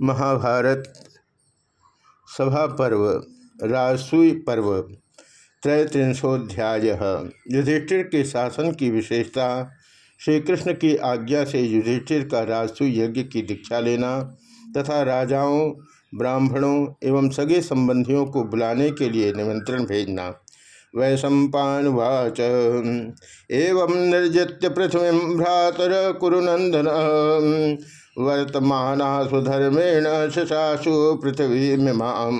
महाभारत सभा पर्व, राजसूय पर्व, त्रैत्रिंशोध्याय। युधिष्ठिर के शासन की विशेषता श्री कृष्ण की आज्ञा से युधिष्ठिर का राजसूय यज्ञ की दीक्षा लेना तथा राजाओं, ब्राह्मणों एवं सगे संबंधियों को बुलाने के लिए निमंत्रण भेजना। वैशंपावाच एवं निर्जित्य पृथ्वी भ्रातर कुरुनंदन वर्तमान सुधर्मेण शशाशु पृथ्वी मिमाम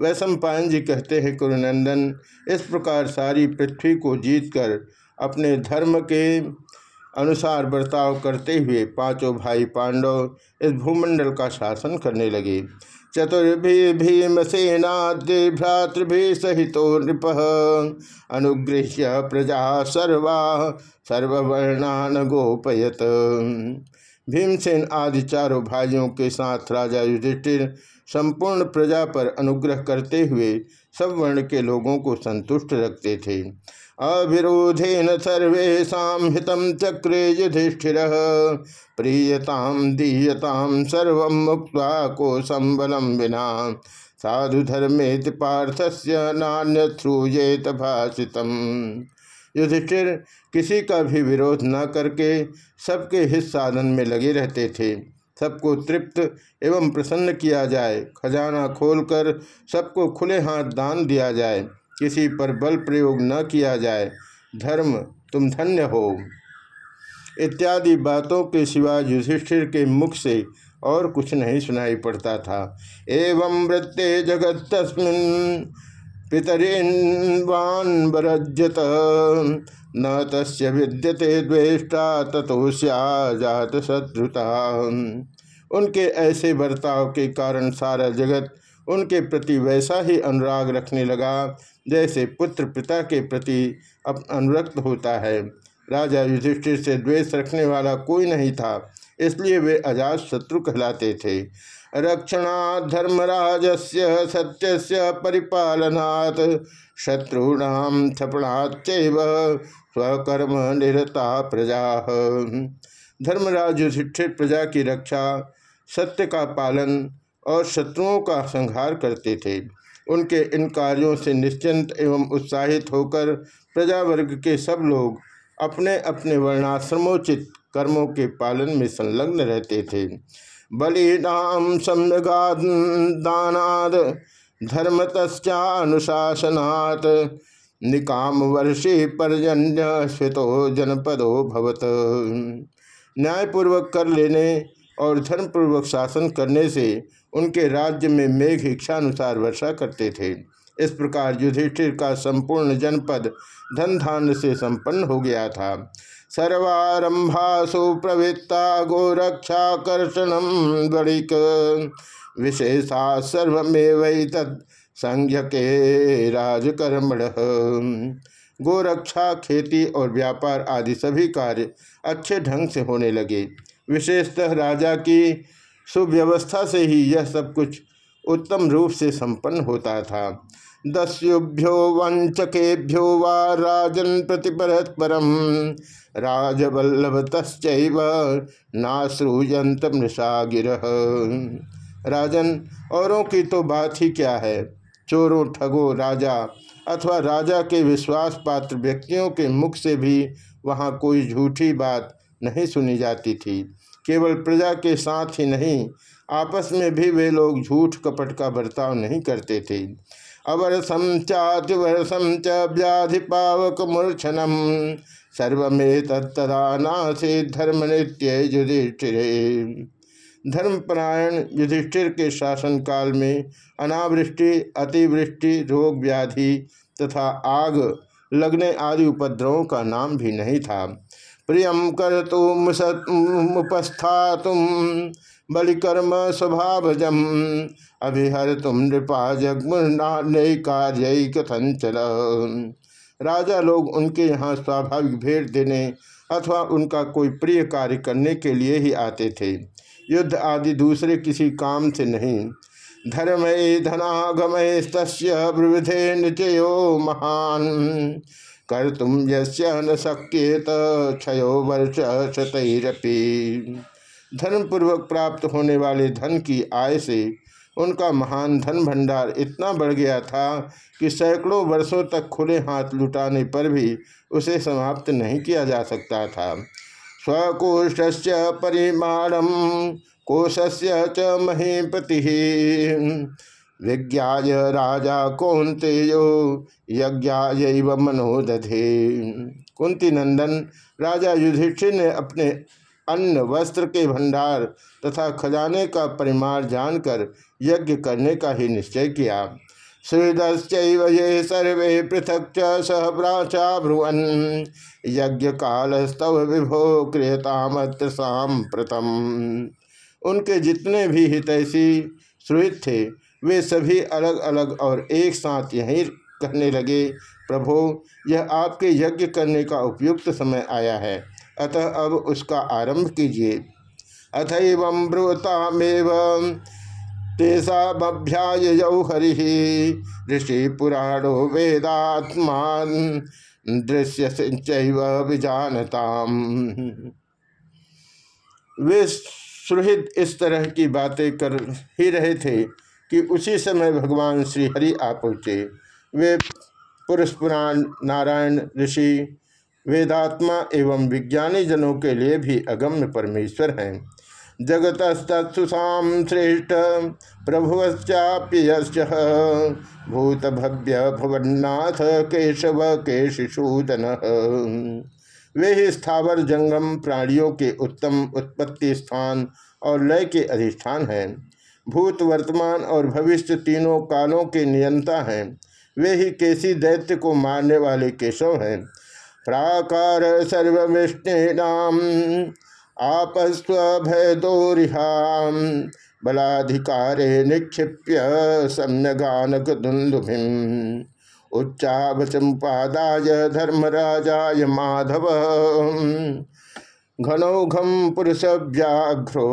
वैशंपायन जी कहते हैं, कुरुनंदन, इस प्रकार सारी पृथ्वी को जीतकर अपने धर्म के अनुसार बर्ताव करते हुए पाँचों भाई पांडव इस भूमंडल का शासन करने लगे। चतुर्भि भीमसेनाद्य भ्रातृभि सहितो नृप। अनुगृह्य प्रजा सर्वा सर्ववर्णान गोपयत। भीमसेन आदि चारों भाइयों के साथ राजा युधिष्ठिर संपूर्ण प्रजा पर अनुग्रह करते हुए सब वर्ण के लोगों को संतुष्ट रखते थे। अविरोधे अविरोधेन सर्वेशा हितम चक्रे युधिष्ठि प्रियताम दीयताम सर्व मुक्त को संबलम बिना साधु धर्मे पार्थस्य नान्य नान्यथ्रूजेत भाषितम युधिष्ठिर किसी का भी विरोध न करके सबके हित साधन में लगे रहते थे। सबको तृप्त एवं प्रसन्न किया जाए। खजाना खोलकर सबको खुले हाथ दान दिया जाए। किसी पर बल प्रयोग न किया जाए। धर्म, तुम धन्य हो। इत्यादि बातों के सिवा युधिष्ठिर के मुख से और कुछ नहीं सुनाई पड़ता था। एवं वृत्ते जगत तस्मिन पितरेन्वान बरजत न तस् विद्यते द्वेष्टा तथोश्या जात शत्रुता। उनके ऐसे बर्ताव के कारण सारा जगत उनके प्रति वैसा ही अनुराग रखने लगा, जैसे पुत्र पिता के प्रति अनुरक्त होता है। राजा युधिष्ठिर से द्वेष रखने वाला कोई नहीं था, इसलिए वे अजात शत्रु कहलाते थे। रक्षणा धर्मराज से सत्य परिपालनात् शत्रुणाम क्षपणाच स्वकर्म निरता प्रजा। धर्मराज युधिष्ठिर प्रजा की रक्षा, सत्य का पालन और शत्रुओं का संहार करते थे। उनके इन कार्यों से निश्चिंत एवं उत्साहित होकर प्रजा वर्ग के सब लोग अपने अपने वर्णाश्रमोचित कर्मों के पालन में संलग्न रहते थे। बलिनाम सम्यगादानाद धर्मतश्चानुशासनात् निकाम वर्षे पर्जन्य स्वितो जनपदो भवत। न्यायपूर्वक कर लेने और धर्मपूर्वक शासन करने से उनके राज्य में मेघ इच्छानुसार वर्षा करते थे। इस प्रकार युधिष्ठिर का संपूर्ण जनपद धन धान्य से संपन्न हो गया था। सर्वारंभासु प्रवृत्ता गोरक्षाकर्षण गणिक। विशेषा सर्वमेव संज्ञ के राजकर्मण। गोरक्षा, खेती और व्यापार आदि सभी कार्य अच्छे ढंग से होने लगे। विशेषतः राजा की सुव्यवस्था से ही यह सब कुछ उत्तम रूप से संपन्न होता था। दस्युभ्यो वंचकेभ्यो वा राजन प्रतिपरस्परम राजवल्लभ तस्व नाश्रूयंत मृषा गिर राजन, औरों की तो बात ही क्या है? चोरों ठगो राजा अथवा राजा के विश्वास पात्र व्यक्तियों के मुख से भी वहाँ कोई झूठी बात नहीं सुनी जाती थी। केवल प्रजा के साथ ही नहीं, आपस में भी वे लोग झूठ कपट का बर्ताव नहीं करते थे। अवरसम चातिवरसम च व्याधि पावक मूर्छनम सर्वे तत्दा से धर्म नृत्य युधिष्ठिर धर्मपरायण युधिष्ठिर के शासन काल में अनावृष्टि, अतिवृष्टि, रोग व्याधि तथा आग, लगने आदि उपद्रवों का नाम भी नहीं था। प्रियम कर तुमुपस्था तुम बलिकर्म स्वभावजम। अभिहर तुम नृपा जगमुन्नय कार्य कथंचल राजा लोग उनके यहाँ स्वाभाविक भेंट देने अथवा उनका कोई प्रिय कार्य करने के लिए ही आते थे। युद्ध आदि दूसरे किसी काम से नहीं। धर्मय धनागमय ब्रविधे निचयो महान। कर तुम यस्य न शक्येत, क्षयो वर्ष शतरपी। धर्मपूर्वक प्राप्त होने वाले धन की आय से उनका महान धन भंडार इतना बढ़ गया था कि सैकड़ों वर्षों तक खुले हाथ लुटाने पर भी उसे समाप्त नहीं किया जा सकता था। स्वकोष्ठ परिमाणम कोशस्य च महीपति। विज्ञा राजा कौंतेयो यज्ञाय मनोदधे कुंती नंदन राजा युधिष्ठिर ने अपने अन्न, वस्त्र के भंडार तथा खजाने का परिमाण जानकर यज्ञ करने का ही निश्चय किया। ये सर्वे पृथक च सह प्राचा ब्रुवन। यज्ञ काल स्तव विभो क्रियतामत्र उनके जितने भी हितैषी सुहित थे, वे सभी अलग अलग और एक साथ यहीं कहने लगे, प्रभो, यह आपके यज्ञ करने का उपयुक्त समय आया है। अतः अब उसका आरंभ कीजिए। अथव ब्रुवतामेव। तेषाभ्याय हरि। ऋषि पुराणो वेदात्मा दृश्य विजानताम। वे सुहृद इस तरह की बातें कर ही रहे थे कि उसी समय भगवान श्री हरि आ पहुँचे। वे पुरुष पुराण, नारायण, ऋषि वेदात्मा एवं विज्ञानी जनों के लिए भी अगम्य परमेश्वर हैं। जगत जगतस्तुषाम श्रेष्ठ प्रभुश्चाप्य भूत भव्य भुवन्नाथ केशव केशूदन वे ही स्थावर जंगम प्राणियों के उत्तम उत्पत्ति स्थान और लय के अधिष्ठान हैं। भूत वर्तमान और भविष्य तीनों कालों के नियंता हैं। वे ही केसी दैत्य को मारने वाले केशव हैं। प्राकार सर्वविष्णुनाम आपस्व भयदोरिहाम बलाधिकारे निक्षिप्य सम्यगानक धुंधुभिम उच्चावचमुपादाय धर्मराजाय माधव। घनौघम पुरुष व्याघ्रो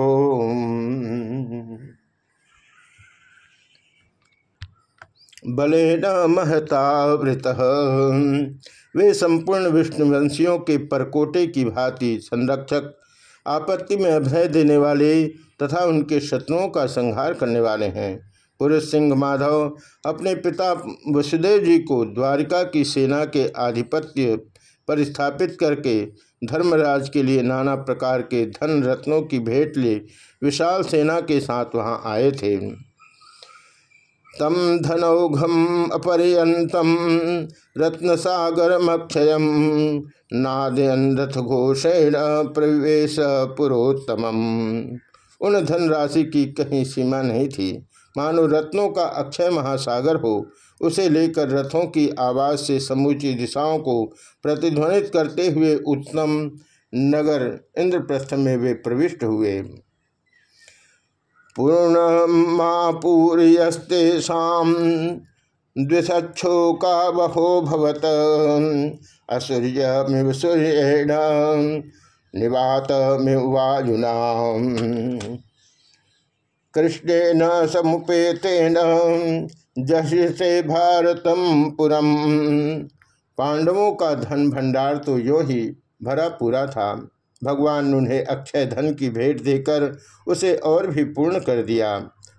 बलेन महतावृत वे संपूर्ण विष्णुवंशियों के परकोटे की भांति संरक्षक, आपत्ति में अभय देने वाले तथा उनके शत्रुओं का संहार करने वाले हैं। पुरुष सिंह माधव अपने पिता वसुदेव जी को द्वारिका की सेना के आधिपत्य पर स्थापित करके धर्मराज के लिए नाना प्रकार के धन रत्नों की भेंट ले विशाल सेना के साथ वहाँ आए थे। तम धनौघम अपरियंतम रत्नसागरमक्षय नादयन रथ घोषेण प्रवेश पुरोत्तम उन धनराशि की कहीं सीमा नहीं थी। मानो रत्नों का अक्षय महासागर हो, उसे लेकर रथों की आवाज़ से समूची दिशाओं को प्रतिध्वनित करते हुए उत्तम नगर इंद्रप्रस्थ में वे प्रविष्ट हुए। पूर्णमापूर्यस्तेषां द्विषक्षोका बहो भवत। असुर्यमिव सूर्येण निवातमिव वायुना। कृष्णेन समुपेतेन जशिसे भारतम पुरम। पांडवों का धन भंडार तो यो ही भरा पूरा था। भगवान उन्हें अक्षय धन की भेंट देकर उसे और भी पूर्ण कर दिया।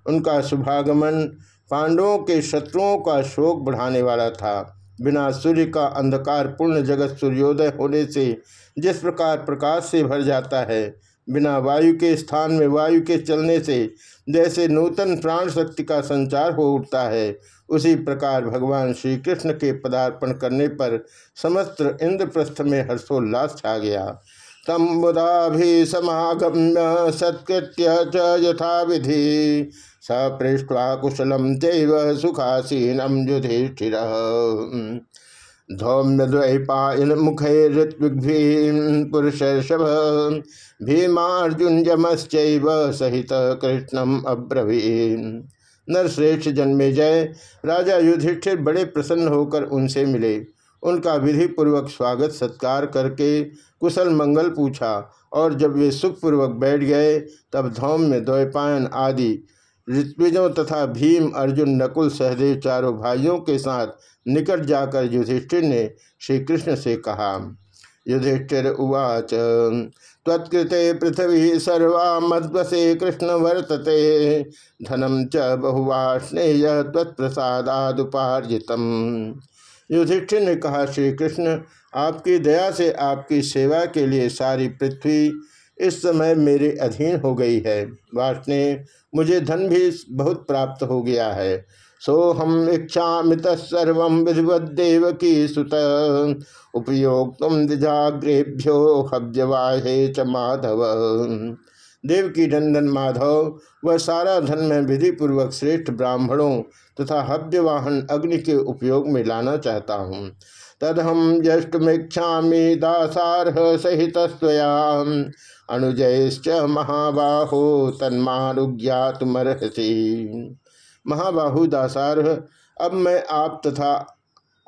उनका शुभागमन पांडवों के शत्रुओं का शोक बढ़ाने वाला था। बिना सूर्य का अंधकार पूर्ण जगत सूर्योदय होने से जिस प्रकार प्रकाश से भर जाता है, बिना वायु के स्थान में वायु के चलने से जैसे नूतन प्राण शक्ति का संचार हो उठता है, उसी प्रकार भगवान श्री कृष्ण के पदार्पण करने पर समस्त इंद्रप्रस्थ में हर्षोल्लास छा गया। तम मुदाभि समागम्य सत्कृत्य यथा विधि स पृष्ठवा कुशलम चैव सुखासीनम युधिष्ठि धौम्य द्वैपायन मुखे ऋत्विग्भीम शभ भीमार्जुनजमश्चैव सहित कृष्णम अब्रवीन नरश्रेष्ठ जन्मे जय। राजा युधिष्ठिर बड़े प्रसन्न होकर उनसे मिले। उनका विधि पूर्वक स्वागत सत्कार करके कुशल मंगल पूछा, और जब वे सुखपूर्वक बैठ गए, तब धौम में द्वैपायन आदि, ऋत्विजों तथा भीम, अर्जुन, नकुल, सहदेव चारों भाइयों के साथ निकट जाकर युधिष्ठिर ने श्री कृष्ण से कहा, युधिष्ठिर उवाच, त्वत्कृते पृथ्वी सर्वा मद्वसे कृष्ण वर्तते धनम च बहुवा स्नेह तत्प्रसादादुपार्जित युधिष्ठिर ने कहा श्री कृष्ण आपकी दया से आपकी सेवा के लिए सारी पृथ्वी इस समय मेरे अधीन हो गई है। वाष्णे, मुझे धन भी बहुत प्राप्त हो गया है। सो हम इच्छा सर्व विधिवदेव की सुत। उपयोग तुम दिजाग्रेभ्यो हव्यवाहे च माधव। देव की नंदन माधव, वह सारा धन में विधि पूर्वक श्रेष्ठ ब्राह्मणों तथा हव्यवाहन अग्नि के उपयोग में लाना चाहता हूँ। तदहम यष्टमीक्षा दासारह सहित अनुजयश्च महाबाहो तन्मानुज्ञातमर्हसी। महाबाहु दासारह, अब मैं आप तथा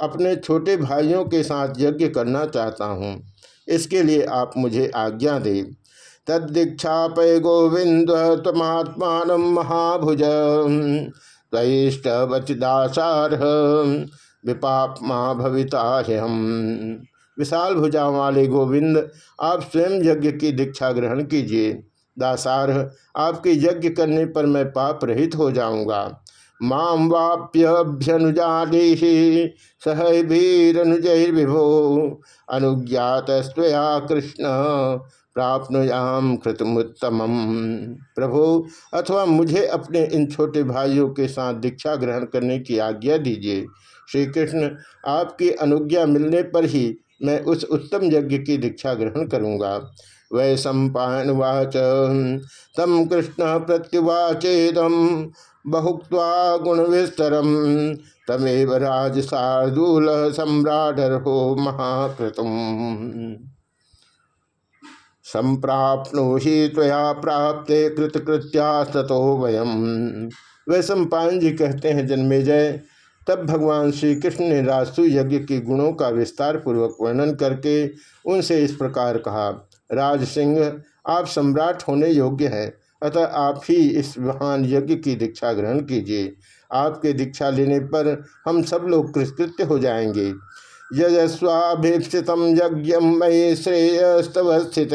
अपने छोटे भाइयों के साथ यज्ञ करना चाहता हूँ। इसके लिए आप मुझे आज्ञा दें। तदीक्षापय गोविंद तमात्मा महाभुज। तैष्टवचिदासारह विपापमा भविता हम विशाल भुजा वाले गोविंद, आप स्वयं यज्ञ की दीक्षा ग्रहण कीजिए। दासार आपके यज्ञ करने पर मैं पाप रहित हो जाऊँगा। माम वाप्यभ्यनुजाली सह वीरनुजैर्विभो अनुज्ञात स्वया कृष्ण प्राप्नुयाम कृतमुत्तम प्रभु, अथवा मुझे अपने इन छोटे भाइयों के साथ दीक्षा ग्रहण करने की आज्ञा दीजिए। श्री कृष्ण आपकी अनुज्ञा मिलने पर ही मैं उस उत्तम यज्ञ की दीक्षा ग्रहण करूँगा। वै सम्पावाच तम कृष्ण प्रत्युवाचेदम बहुक्वा गुण विस्तरम तमेव राज शार्दूल सम्राडर हो महाकृतम। संप्राप्नो ही त्वया प्राप्त कृतकृत्या वयम। वै सम्पायन जी कहते हैं, जन्मे जय। तब भगवान श्री कृष्ण ने राजसु यज्ञ के गुणों का विस्तार पूर्वक वर्णन करके उनसे इस प्रकार कहा, राज सिंह, आप सम्राट होने योग्य हैं। अतः आप ही इस महान यज्ञ की दीक्षा ग्रहण कीजिए। आपके दीक्षा लेने पर हम सब लोग कृतकृत्य हो जाएँगे। यजस्वाभीप्सित यज्ञ मयि श्रेयस्तव स्थित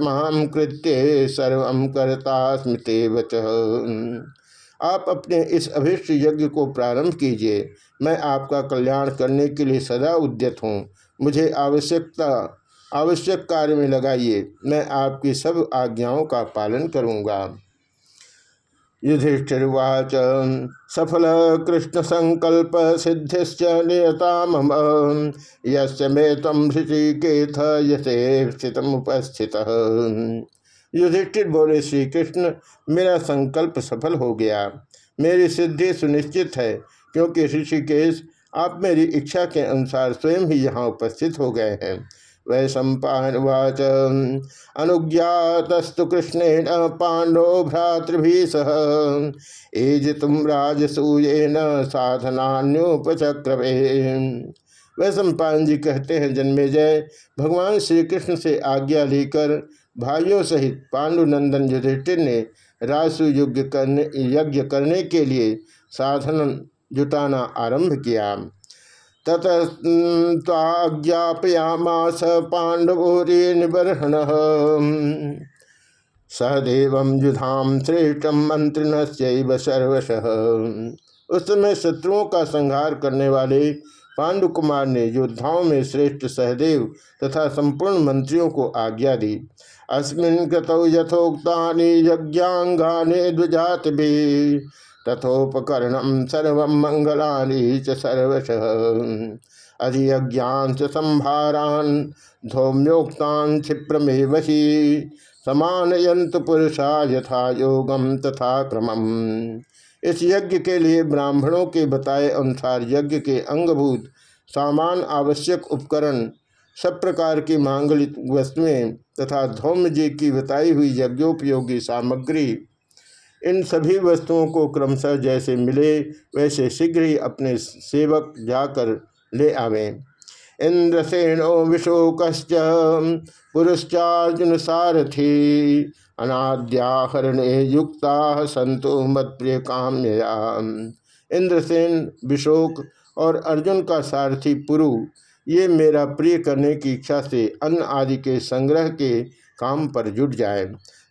माम कृत्य सर्व करता स्मृति वच। आप अपने इस अभिष्ट यज्ञ को प्रारंभ कीजिए। मैं आपका कल्याण करने के लिए सदा उद्यत हूँ। मुझे आवश्यकता, आवश्यक कार्य में लगाइए। मैं आपकी सब आज्ञाओं का पालन करूँगा। युधिष्ठिर्वाच। सफल कृष्ण संकल्प सिद्धिश्च नियता मम यस्य मे तम ऋषिकेथ यसे स्थित उपस्थित युधिष्ठिर बोले श्री कृष्ण मेरा संकल्प सफल हो गया। मेरी सिद्धि सुनिश्चित है, क्योंकि ऋषिकेश आप मेरी इच्छा के अनुसार स्वयं ही यहाँ उपस्थित हो गए हैं। वै सम्पावाच अनुज्ञातस्तु कृष्णेन पांडव भ्रातृभि सह एज तुम राजसूयेन साधनान्योपचक्रवे। वह सम्पान जी कहते हैं, जन्मे जय। भगवान श्री कृष्ण से आज्ञा लेकर भाइयों सहित पांडुनंदन युधिष्ठिर ने रासु युग करने यज्ञ करने के लिए साधन जुटाना आरंभ किया। ततज्ञापयामास पांडवोरी निबर्हण। सहदेव युधाम श्रेष्ठम मंत्रिण सर्वश। उस समय शत्रुओं का संहार करने वाले पांडुकुमार ने योद्धाओं में श्रेष्ठ सहदेव तथा संपूर्ण मंत्रियों को आज्ञा दी। अस्मिन् कृतौ यथोक्ता यज्ञांगाने द्विजात भी तथोपकरण सर्व मंगलानि च सर्वश। अधियज्ञान संभारान धौम्योक्तान क्षिप्रमेव ही। समानयंत पुरुषा यथा योगम तथा क्रमम। इस यज्ञ के लिए ब्राह्मणों के बताए अनुसार यज्ञ के अंगभूत, सामान आवश्यक उपकरण, सब प्रकार की मांगलिक वस्तुएँ तथा धौम्य जी की बताई हुई यज्ञोपयोगी सामग्री इन सभी वस्तुओं को क्रमशः जैसे मिले, वैसे शीघ्र ही अपने सेवक जाकर ले आवे। इंद्रसेनो विशोक पुरुषार्जुन सारथी अनाद्याहरणे युक्ता संतो मत प्रिय काम्यया इंद्रसेन, विशोक और अर्जुन का सारथी पुरु, ये मेरा प्रिय करने की इच्छा से अन्न आदि के संग्रह के काम पर जुट जाए।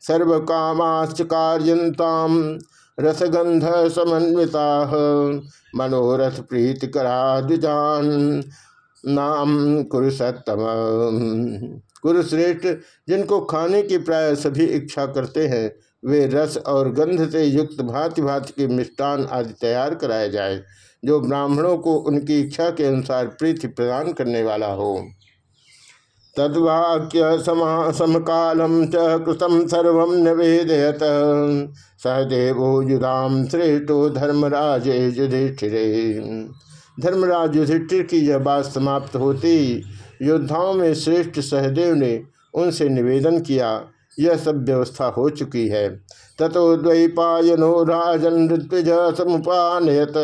सर्व कामाश्च रसगंध समन्विता मनोरथ प्रीतिकरा द्विजान नाम कुरुसत्तम। कुरुश्रेष्ठ जिनको खाने की प्राय सभी इच्छा करते हैं, वे रस और गंध से युक्त भांति भांति के मिष्टान आदि तैयार कराए जाए, जो ब्राह्मणों को उनकी इच्छा के अनुसार प्रीति प्रदान करने वाला हो। तद्वाक्य समकालम च कृतम सर्व निवेदयत। सहदेव युधाम श्रेष्ठो धर्मराज युधिष्ठिरे। धर्मराज युधिष्ठिर की यह बात समाप्त होती। योद्धाओं में श्रेष्ठ सहदेव ने उनसे निवेदन किया यह सब व्यवस्था हो चुकी है। ततो द्वैपायनो राजन ऋत्विज समुपानयत।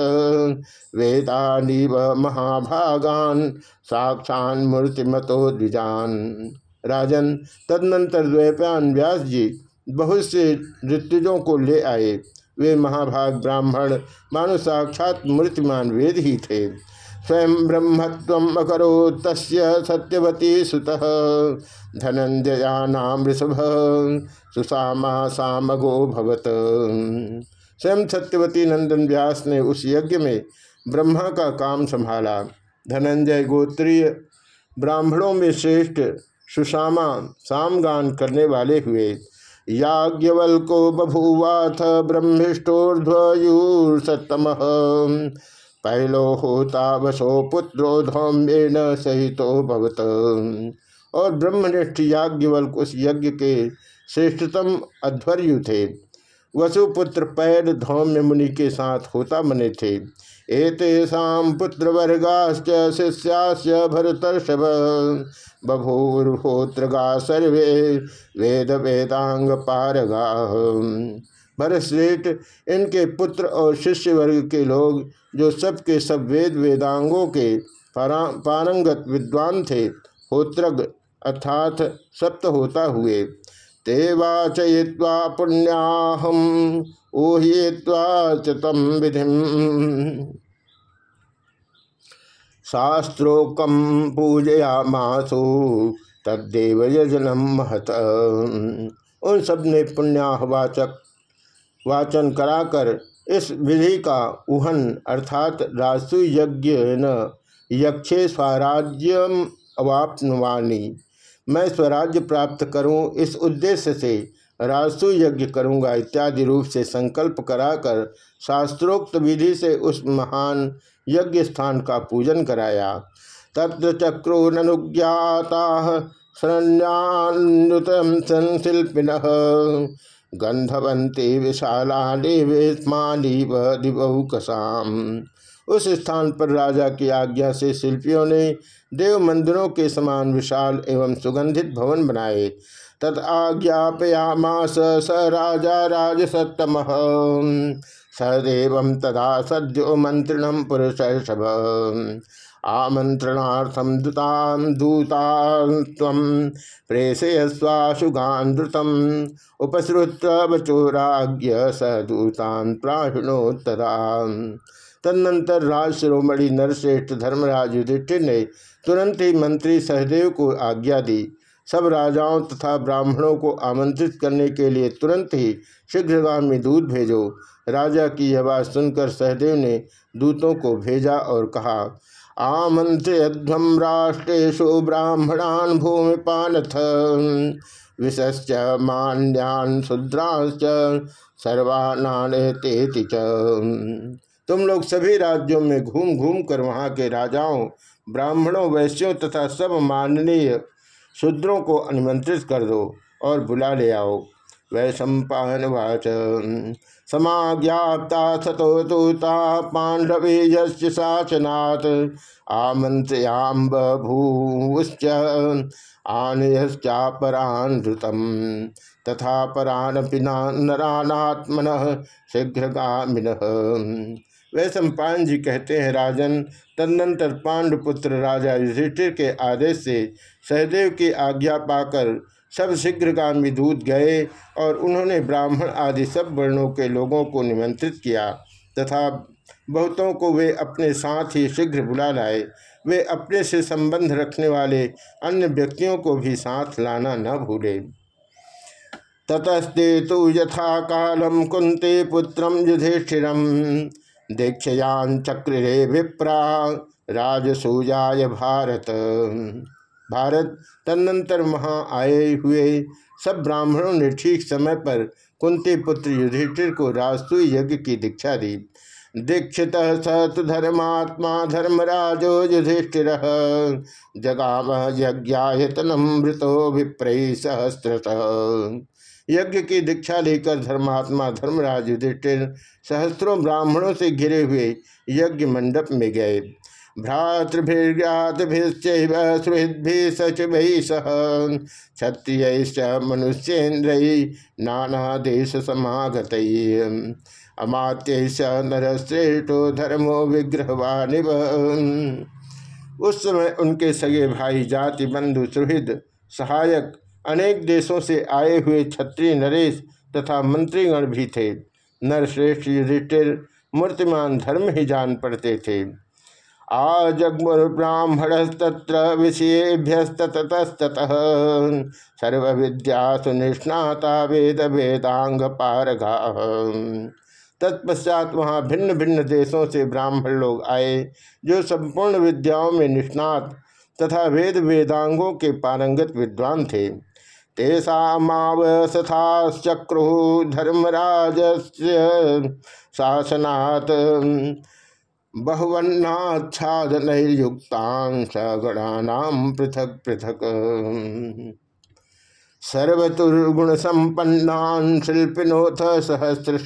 वेदानी व महाभागान साक्षान मूर्तिमतो द्विजान। राजन तदनंतर द्वैपायन व्यास जी बहुत से ऋत्विजों को ले आए। वे महाभाग ब्राह्मण, मानो साक्षात मूर्तिमान वेद ही थे। स्वयं ब्रह्मत्व अकरो तस् सत्यवती सुत। धनंजया नाम ऋषभ, सुषामा सामगो भवत। स्वयं सत्यवती नंदन व्यास ने उस यज्ञ में ब्रह्मा का काम संभाला। धनंजय गोत्रीय ब्राह्मणों में श्रेष्ठ सुषामा सामगान करने वाले हुए। याज्ञवल को बभूवाथ ब्रह्मिष्ठोर्ध्वयूर्सतम पहलो होता वसो पुत्रो धौम्येन सहितो भवत। और ब्रह्मनिष्ठ याज्ञवल उस यज्ञ के श्रेष्ठतम अध्वर्यु थे। वसुपुत्र पैर धौम्य मुनि के साथ होता मने थे। एतेषा पुत्रवर्गाश्च शिष्यास्य भरतर्षभ। बभूर्होत्रगा सर्वे वेद वेदांग पारगा भरतश्रेष्ठ इनके पुत्र और शिष्य वर्ग के लोग, जो सबके सब वेद वेदांगों के पारंगत विद्वान थे, होत्रग अर्थात सप्त होता हुए ते वाचय्वा पुण्याहम ऊह्य्वा चतम विधि शास्त्रोकम पूजयामासु, तद्देव यजनम महत। उन सबने पुण्याहवाचक वाचन कराकर इस विधि का उहन, अर्थात राजसु यज्ञ यक्षे स्वराज्यम अवापनवानी। मैं स्वराज्य प्राप्त करूँ, इस उद्देश्य से राजसु यज्ञ करूँगा इत्यादि रूप से संकल्प कराकर शास्त्रोक्त विधि से उस महान यज्ञ स्थान का पूजन कराया। तत्र चक्रो ननुज्ञाता शरण्यान्युत संशिल्पिन। गंधवंती विशालाली कसाम। उस स्थान पर राजा की आज्ञा से शिल्पियों ने देव मंदिरों के समान विशाल एवं सुगंधित भवन बनाए। तद आज्ञापयामास स राजा राज राजसतम सदेव तदा सद्यो मंत्रिण पुरुष आमंत्रणार्थम दूतान दूता प्रेषयस्वाशुगान द्रुतम। उपसृत बचोराज्ञ स दूतान प्राहिणोत्तरा तदनंतर राज शिरोमणि नरश्रेष्ठ धर्मराज युधिष्ठिर ने तुरंत ही मंत्री सहदेव को आज्ञा दी। सब राजाओं तथा ब्राह्मणों को आमंत्रित करने के लिए तुरंत ही शीघ्रगामी दूध भेजो। राजा की यह बात सुनकर सहदेव ने दूतों को भेजा और कहा आमंत्र्यध्वम राष्ट्रेशु ब्राह्मणान भूमिपानथ। विशश्च मान्यान शूद्रांश्च सर्वानातेति च। तुम लोग सभी राज्यों में घूम घूम कर वहाँ के राजाओं, ब्राह्मणों, वैश्यों तथा सब माननीय शूद्रों को अनुमंत्रित कर दो और बुला ले आओ। वै सम्पावाच समाज्ञाता सतो दूता पांडवे यशाचनात् आमंत्रयाम बभूश्च आनयश्चापरान धृतम। तथा परान नरानात्मन शीघ्रगामिन। वह सम्पान जी कहते हैं, राजन तदनंतर पांडुपुत्र राजा युधिष्ठिर के आदेश से सहदेव की आज्ञा पाकर सब शीघ्रगामी दूत गए और उन्होंने ब्राह्मण आदि सब वर्णों के लोगों को निमंत्रित किया तथा बहुतों को वे अपने साथ ही शीघ्र बुला लाए। वे अपने से संबंध रखने वाले अन्य व्यक्तियों को भी साथ लाना न भूले। ततस्ते तो यथा कालम कुंते पुत्र युधिष्ठिर दीक्षयान चक्रे विप्रा राजसूजाय भारत। भारत तदनंतर वहाँ आए हुए सब ब्राह्मणों ने ठीक समय पर कुंती पुत्र युधिष्ठिर को राजसूय यज्ञ की दीक्षा दी। दीक्षित स तो धर्मात्मा धर्मराजो युधिष्ठिर, जगाम यज्ञायतनमृतो विप्रय सहस्रत। यज्ञ की दीक्षा लेकर धर्मात्मा धर्मराज युधिष्ठिर सहस्त्रों ब्राह्मणों से घिरे हुए यज्ञ मंडप में गए। भ्रातृभिर्ज्ञातभिश्चैव सुहृद्भिः सह क्षत्रियैश्च मनुष्येन्द्र नाना देश समागत अमात्यैश्च नरश्रेष्ठो धर्मो विग्रहवानिव। उस समय उनके सगे भाई जाति बंधु सुहृद सहायक अनेक देशों से आए हुए क्षत्रिय नरेश तथा मंत्रीगण भी थे। नरश्रेष्ठ युधिष्ठिर मूर्तिमान धर्म ही जान पड़ते थे। आजग्मुर्ब्राह्मणस्तत्र विषयेभ्यस्ततस्ततः सर्व विद्यासु निष्णाता वेद वेदांग पारगा तत्पश्चात वहाँ भिन्न भिन्न देशों से ब्राह्मण लोग आए, जो संपूर्ण विद्याओं में निष्णात तथा वेद वेदांगों के पारंगत विद्वान थे। तेषामावसथाश्चक्रु धर्मराज शासनात् बहुवन्नाच्छादनयुक्तान सगणानाम पृथक पृथक सर्वतुर्गुण संपन्नान शिल्पिनोथ सहस्रश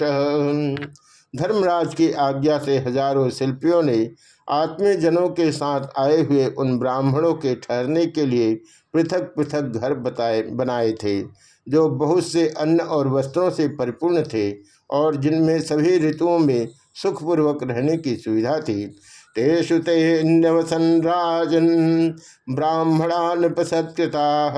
धर्मराज की आज्ञा से हज़ारों शिल्पियों ने आत्मीय जनों के साथ आए हुए उन ब्राह्मणों के ठहरने के लिए पृथक पृथक घर बताए, बनाए थे, जो बहुत से अन्न और वस्त्रों से परिपूर्ण थे और जिनमें सभी ऋतुओं में सुखपूर्वक रहने की सुविधा थी। तेषु ते न्यवसन राजन ब्राह्मणानुपसत्कृता।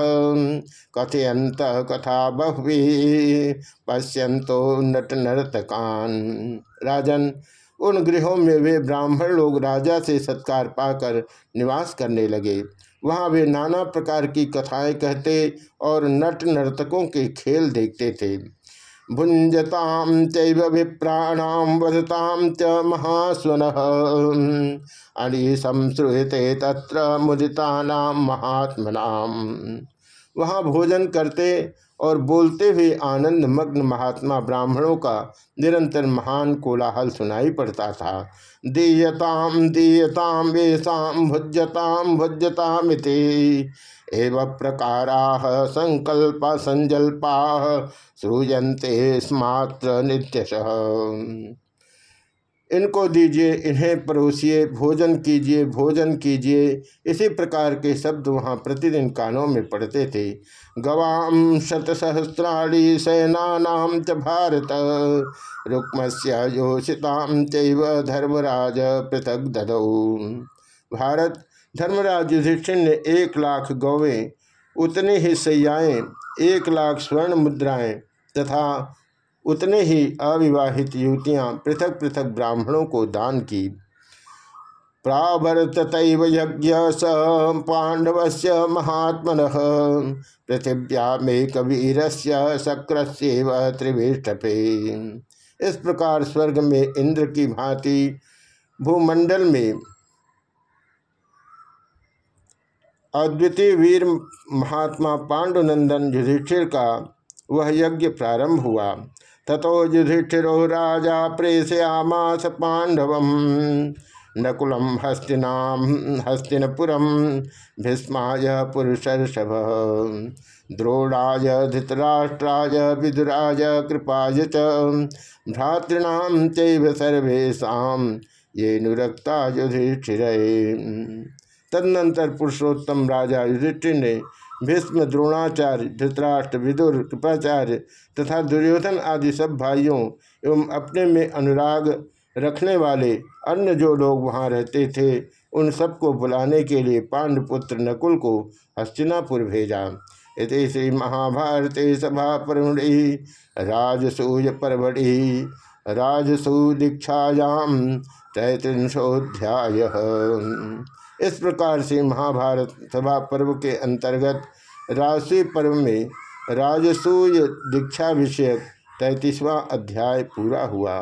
कथयंत कथा बह्वी पश्यंतो नट नर्तकान राजन उन गृहों में वे ब्राह्मण लोग राजा से सत्कार पाकर निवास करने लगे। वहाँ वे नाना प्रकार की कथाएँ कहते और नट नर्तकों के खेल देखते थे। भुंजताम चैव विप्राणाम वधताम च महास्वन। अणि संश्रुते तत्र मुदिता महात्मनाम वहाँ भोजन करते और बोलते हुए आनंद मग्न महात्मा ब्राह्मणों का निरंतर महान कोलाहल सुनाई पड़ता था। दीयताम दीयताम वेशाम भुज्यताम भुज्यताम एव प्रकारा संकल्प संजल्पा सृजंते स्मात्र नित्यश। इनको दीजिए, इन्हें परोसिए, भोजन कीजिए भोजन कीजिए। इसी प्रकार के शब्द वहाँ प्रतिदिन कानों में पड़ते थे। गवाम शतसहस्राणी सेनानाम च भारत, रुक्मस्य योषिताम चैव धर्मराज पृथक भारत, धर्मराज युधिष्ठिर ने एक लाख गौवें, उतने ही सैयाएँ एक लाख स्वर्ण मुद्राएँ तथा उतने ही अविवाहित युवतियाँ पृथक पृथक ब्राह्मणों को दान की। प्रावर्तत यज्ञ स पांडव से महात्मन। पृथिव्यामेक वीर से शक्र त्रिवेष्टपे। इस प्रकार स्वर्ग में इंद्र की भांति भूमंडल में अद्वितीय वीर महात्मा पांडुनंदन युधिष्ठिर का वह यज्ञ प्रारंभ हुआ। तथो युधिष्ठिरो राजा प्रेषयामास पांडव नकुलम हस्तिनाम हस्तिनपुरम भीस्माय पुरुषर्षभ। द्रोणाय, धृतराष्ट्राय, विदुराय कृपाय च। भ्रातृणाम चैव सर्वेशा ये नुरक्ता युधिष्ठिर। तदनंतर पुरुषोत्तम राजा युधिष्ठिर ने भीष्म, द्रोणाचार्य, धृतराष्ट्र, विदुर, कृपाचार्य तथा दुर्योधन आदि सब भाइयों एवं अपने में अनुराग रखने वाले अन्य जो लोग वहाँ रहते थे, उन सबको बुलाने के लिए पांडपुत्र नकुल को हस्तिनापुर भेजा। इति श्री महाभारत सभा परमढ़ि राजसूय परमढ़ि राजसू दीक्षायाम तैत्रिंशोध्याय इस प्रकार से महाभारत सभा पर्व के अंतर्गत राशि पर्व में राजसूय दीक्षा विषयक तैतीसवां अध्याय पूरा हुआ।